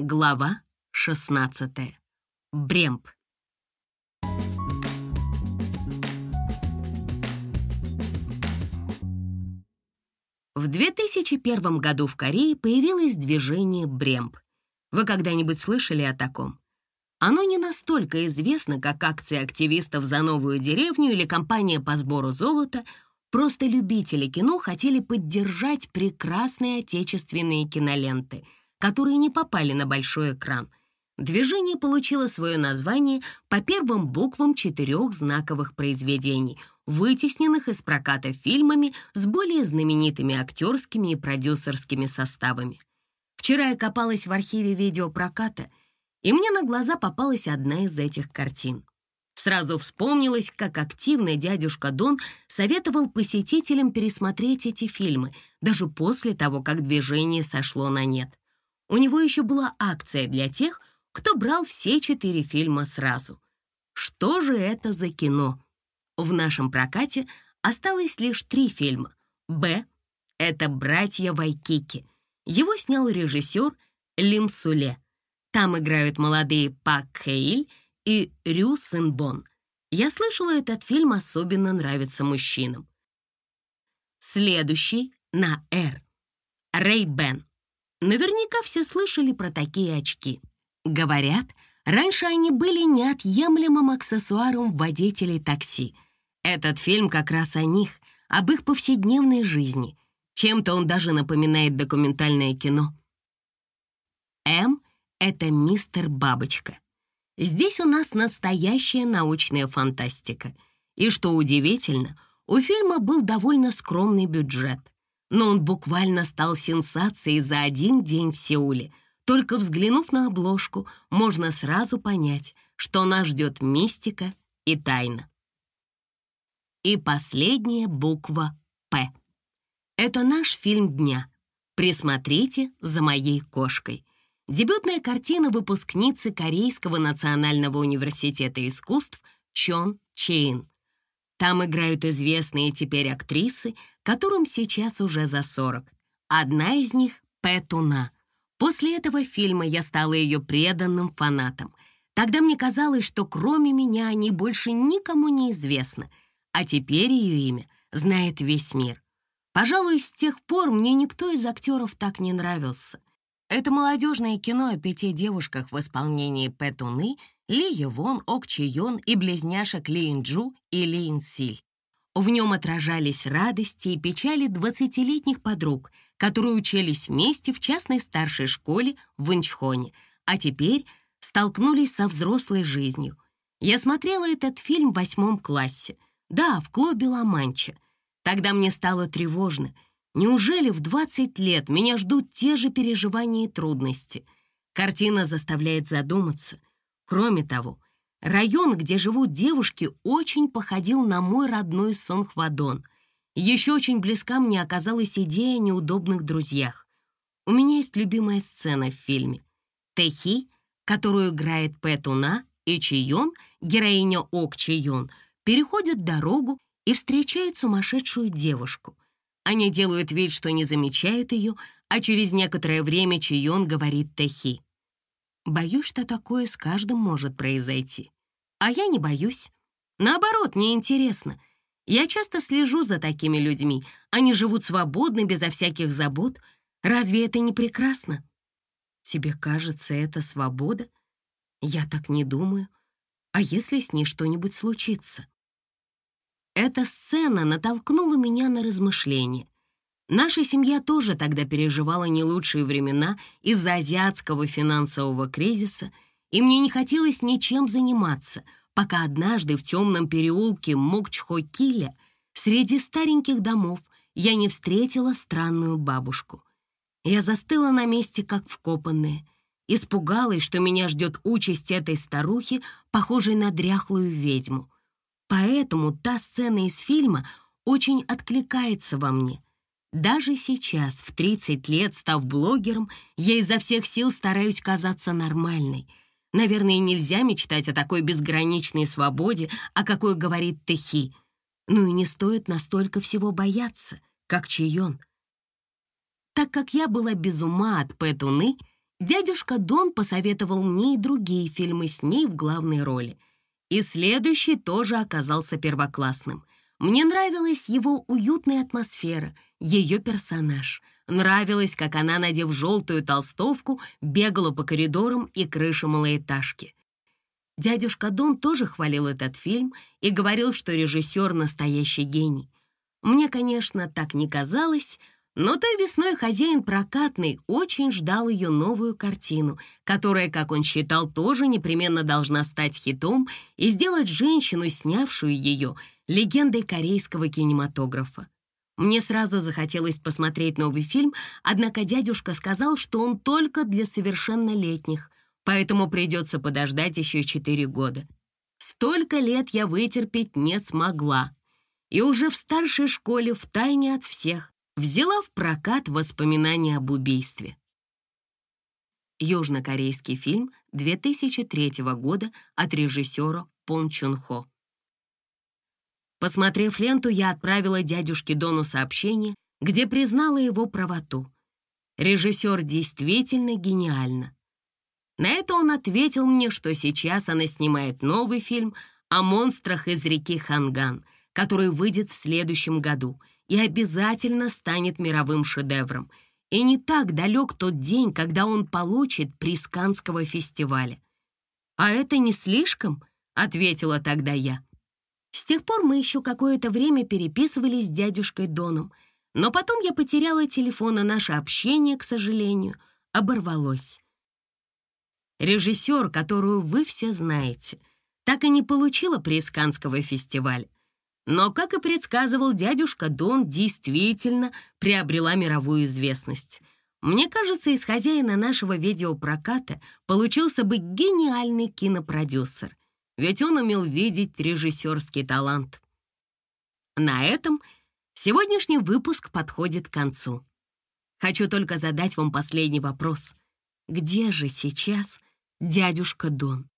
Глава 16. Бремп. В 2001 году в Корее появилось движение Бремп. Вы когда-нибудь слышали о таком? Оно не настолько известно, как акция активистов за новую деревню или кампания по сбору золота, просто любители кино хотели поддержать прекрасные отечественные киноленты — которые не попали на большой экран. Движение получило свое название по первым буквам четырех знаковых произведений, вытесненных из проката фильмами с более знаменитыми актерскими и продюсерскими составами. Вчера я копалась в архиве видеопроката, и мне на глаза попалась одна из этих картин. Сразу вспомнилось, как активно дядюшка Дон советовал посетителям пересмотреть эти фильмы, даже после того, как движение сошло на нет. У него еще была акция для тех, кто брал все четыре фильма сразу. Что же это за кино? В нашем прокате осталось лишь три фильма. «Б» — это «Братья Вайкики». Его снял режиссер Лим Суле. Там играют молодые Пак Хейль и Рю Синбон. Я слышала, этот фильм особенно нравится мужчинам. Следующий на «Р» — Рэй Бен. Наверняка все слышали про такие очки. Говорят, раньше они были неотъемлемым аксессуаром водителей такси. Этот фильм как раз о них, об их повседневной жизни. Чем-то он даже напоминает документальное кино. М — это мистер Бабочка. Здесь у нас настоящая научная фантастика. И что удивительно, у фильма был довольно скромный бюджет — но он буквально стал сенсацией за один день в Сеуле. Только взглянув на обложку, можно сразу понять, что нас ждет мистика и тайна. И последняя буква «П». Это наш фильм дня. Присмотрите за моей кошкой. Дебютная картина выпускницы Корейского национального университета искусств Чон Чейн. Там играют известные теперь актрисы, которым сейчас уже за 40. Одна из них — Пэ Туна. После этого фильма я стала ее преданным фанатом. Тогда мне казалось, что кроме меня они больше никому не известны, а теперь ее имя знает весь мир. Пожалуй, с тех пор мне никто из актеров так не нравился. Это молодежное кино о пяти девушках в исполнении Пэ Туны — ли Евон, Ок Чи Йон и близняшек Ли Инджу и Ли Инсиль. В нем отражались радости и печали двадцатилетних подруг, которые учились вместе в частной старшей школе в Инчхоне, а теперь столкнулись со взрослой жизнью. Я смотрела этот фильм в восьмом классе. Да, в клубе Ла-Манча. Тогда мне стало тревожно. Неужели в 20 лет меня ждут те же переживания и трудности? Картина заставляет задуматься — Кроме того, район, где живут девушки, очень походил на мой родной Сонхвадон. Еще очень близка мне оказалась идея о неудобных друзьях. У меня есть любимая сцена в фильме. Тэхи, которую играет Пэтуна, и Чион, героиня Ок Чион, переходят дорогу и встречают сумасшедшую девушку. Они делают вид, что не замечают ее, а через некоторое время Чион говорит Тэхи. Боюсь, что такое с каждым может произойти. А я не боюсь. Наоборот, мне интересно. Я часто слежу за такими людьми. Они живут свободно, безо всяких забот. Разве это не прекрасно? Тебе кажется, это свобода? Я так не думаю. А если с ней что-нибудь случится? Эта сцена натолкнула меня на размышления. Наша семья тоже тогда переживала не лучшие времена из-за азиатского финансового кризиса, и мне не хотелось ничем заниматься, пока однажды в темном переулке Мокчхо-Киля среди стареньких домов я не встретила странную бабушку. Я застыла на месте, как вкопанная, испугалась, что меня ждет участь этой старухи, похожей на дряхлую ведьму. Поэтому та сцена из фильма очень откликается во мне — даже сейчас, в 30 лет, став блогером, я изо всех сил стараюсь казаться нормальной. Наверное, нельзя мечтать о такой безграничной свободе, о какой говорит Техи. Ну и не стоит настолько всего бояться, как Чион. Так как я была без ума от Пэтуны, Дядюшка Дон посоветовал мне и другие фильмы с ней в главной роли. И следующий тоже оказался первоклассным. Мне нравилась его уютная атмосфера, ее персонаж. Нравилось, как она, надев желтую толстовку, бегала по коридорам и крышам малоэтажки. Дядюшка Дон тоже хвалил этот фильм и говорил, что режиссер — настоящий гений. Мне, конечно, так не казалось, но той весной хозяин прокатный очень ждал ее новую картину, которая, как он считал, тоже непременно должна стать хитом и сделать женщину, снявшую ее, легендой корейского кинематографа. Мне сразу захотелось посмотреть новый фильм, однако дядюшка сказал, что он только для совершеннолетних, поэтому придется подождать еще четыре года. Столько лет я вытерпеть не смогла. И уже в старшей школе, втайне от всех, взяла в прокат воспоминания об убийстве. Южнокорейский фильм 2003 года от режиссера Пон Чун Хо. Посмотрев ленту, я отправила дядюшке Дону сообщение, где признала его правоту. Режиссер действительно гениально. На это он ответил мне, что сейчас она снимает новый фильм о монстрах из реки Ханган, который выйдет в следующем году — и обязательно станет мировым шедевром. И не так далек тот день, когда он получит приз Канского фестиваля. «А это не слишком?» — ответила тогда я. С тех пор мы еще какое-то время переписывались с дядюшкой Доном, но потом я потеряла телефон, и наше общение, к сожалению, оборвалось. Режиссер, которую вы все знаете, так и не получила приз Канского фестиваля. Но, как и предсказывал дядюшка Дон, действительно приобрела мировую известность. Мне кажется, из хозяина нашего видеопроката получился бы гениальный кинопродюсер, ведь он умел видеть режиссерский талант. На этом сегодняшний выпуск подходит к концу. Хочу только задать вам последний вопрос. Где же сейчас дядюшка Дон?